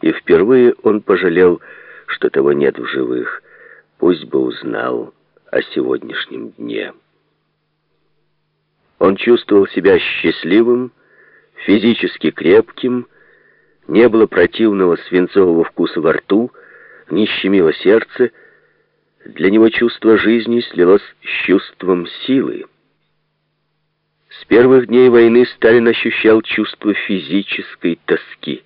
и впервые он пожалел, что того нет в живых. Пусть бы узнал о сегодняшнем дне. Он чувствовал себя счастливым, физически крепким, не было противного свинцового вкуса во рту, не щемило сердце. Для него чувство жизни слилось с чувством силы. С первых дней войны Сталин ощущал чувство физической тоски.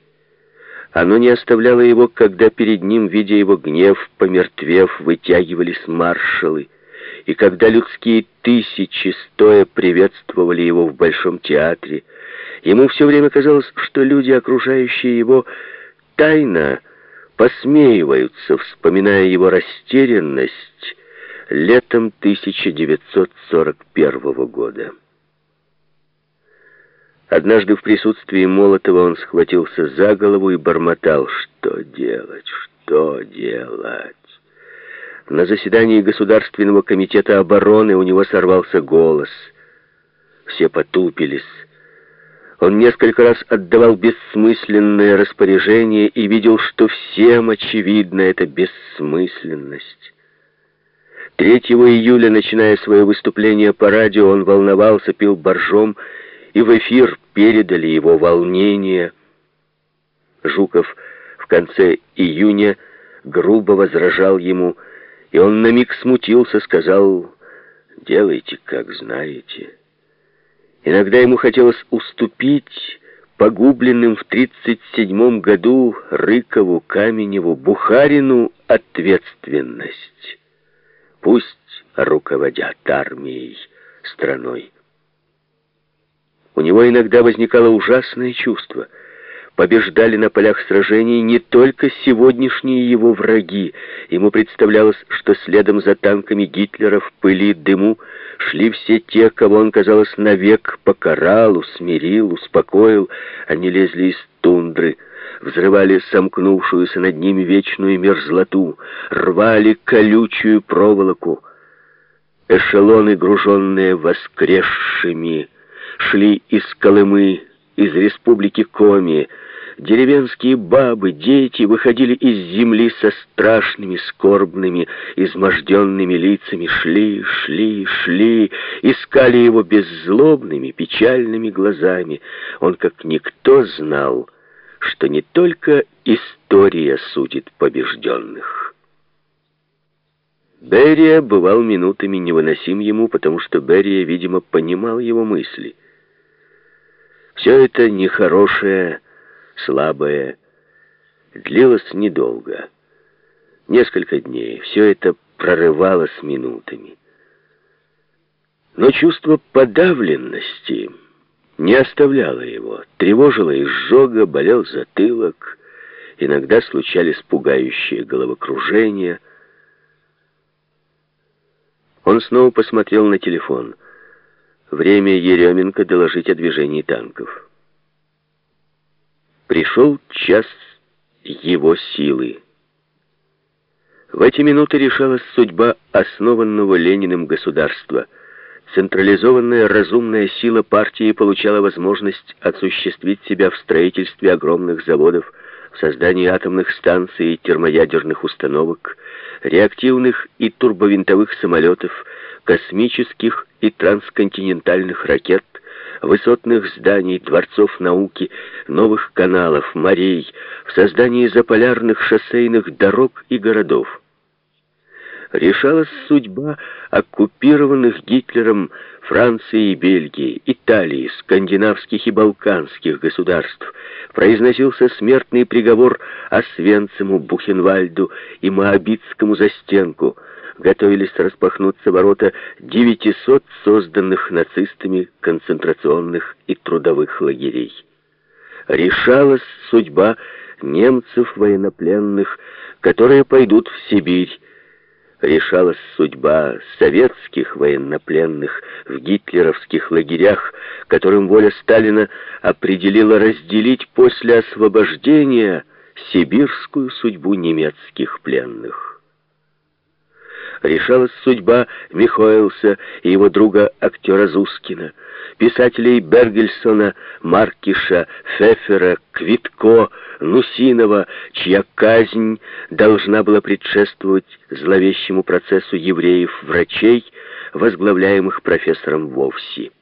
Оно не оставляло его, когда перед ним, видя его гнев, помертвев, вытягивались маршалы, и когда людские тысячи стоя приветствовали его в Большом театре, ему все время казалось, что люди, окружающие его, тайно посмеиваются, вспоминая его растерянность летом 1941 года. Однажды в присутствии Молотова он схватился за голову и бормотал, что делать, что делать. На заседании Государственного комитета обороны у него сорвался голос. Все потупились. Он несколько раз отдавал бессмысленное распоряжение и видел, что всем очевидна эта бессмысленность. 3 июля, начиная свое выступление по радио, он волновался, пил боржом и в эфир передали его волнение. Жуков в конце июня грубо возражал ему, и он на миг смутился, сказал «Делайте, как знаете». Иногда ему хотелось уступить погубленным в 37 году Рыкову, Каменеву, Бухарину ответственность. Пусть руководят армией, страной. У него иногда возникало ужасное чувство. Побеждали на полях сражений не только сегодняшние его враги. Ему представлялось, что следом за танками Гитлера в пыли дыму шли все те, кого он, казалось, навек покарал, усмирил, успокоил. Они лезли из тундры, взрывали сомкнувшуюся над ними вечную мерзлоту, рвали колючую проволоку. Эшелоны, груженные воскресшими, шли из Колымы, из республики Коми. Деревенские бабы, дети выходили из земли со страшными, скорбными, изможденными лицами, шли, шли, шли, искали его беззлобными, печальными глазами. Он, как никто, знал, что не только история судит побежденных. Берия бывал минутами невыносим ему, потому что Берия, видимо, понимал его мысли. Все это нехорошее, слабое, длилось недолго. Несколько дней. Все это прорывалось минутами. Но чувство подавленности не оставляло его. Тревожило изжога, болел затылок. Иногда случались пугающие головокружения. Он снова посмотрел на телефон — Время Еременко доложить о движении танков. Пришел час его силы. В эти минуты решалась судьба основанного Лениным государства. Централизованная разумная сила партии получала возможность осуществить себя в строительстве огромных заводов, в создании атомных станций и термоядерных установок, реактивных и турбовинтовых самолетов, космических и трансконтинентальных ракет, высотных зданий, дворцов науки, новых каналов, морей, в создании заполярных шоссейных дорог и городов. Решалась судьба оккупированных Гитлером Франции и Бельгии, Италии, скандинавских и балканских государств. Произносился смертный приговор Освенциму, Бухенвальду и Моабитскому застенку – готовились распахнуться ворота 900 созданных нацистами концентрационных и трудовых лагерей. Решалась судьба немцев военнопленных, которые пойдут в Сибирь. Решалась судьба советских военнопленных в гитлеровских лагерях, которым воля Сталина определила разделить после освобождения сибирскую судьбу немецких пленных. Решалась судьба Михоэлса и его друга актера Зускина, писателей Бергельсона, Маркиша, Фефера, Квитко, Нусинова, чья казнь должна была предшествовать зловещему процессу евреев-врачей, возглавляемых профессором Вовси.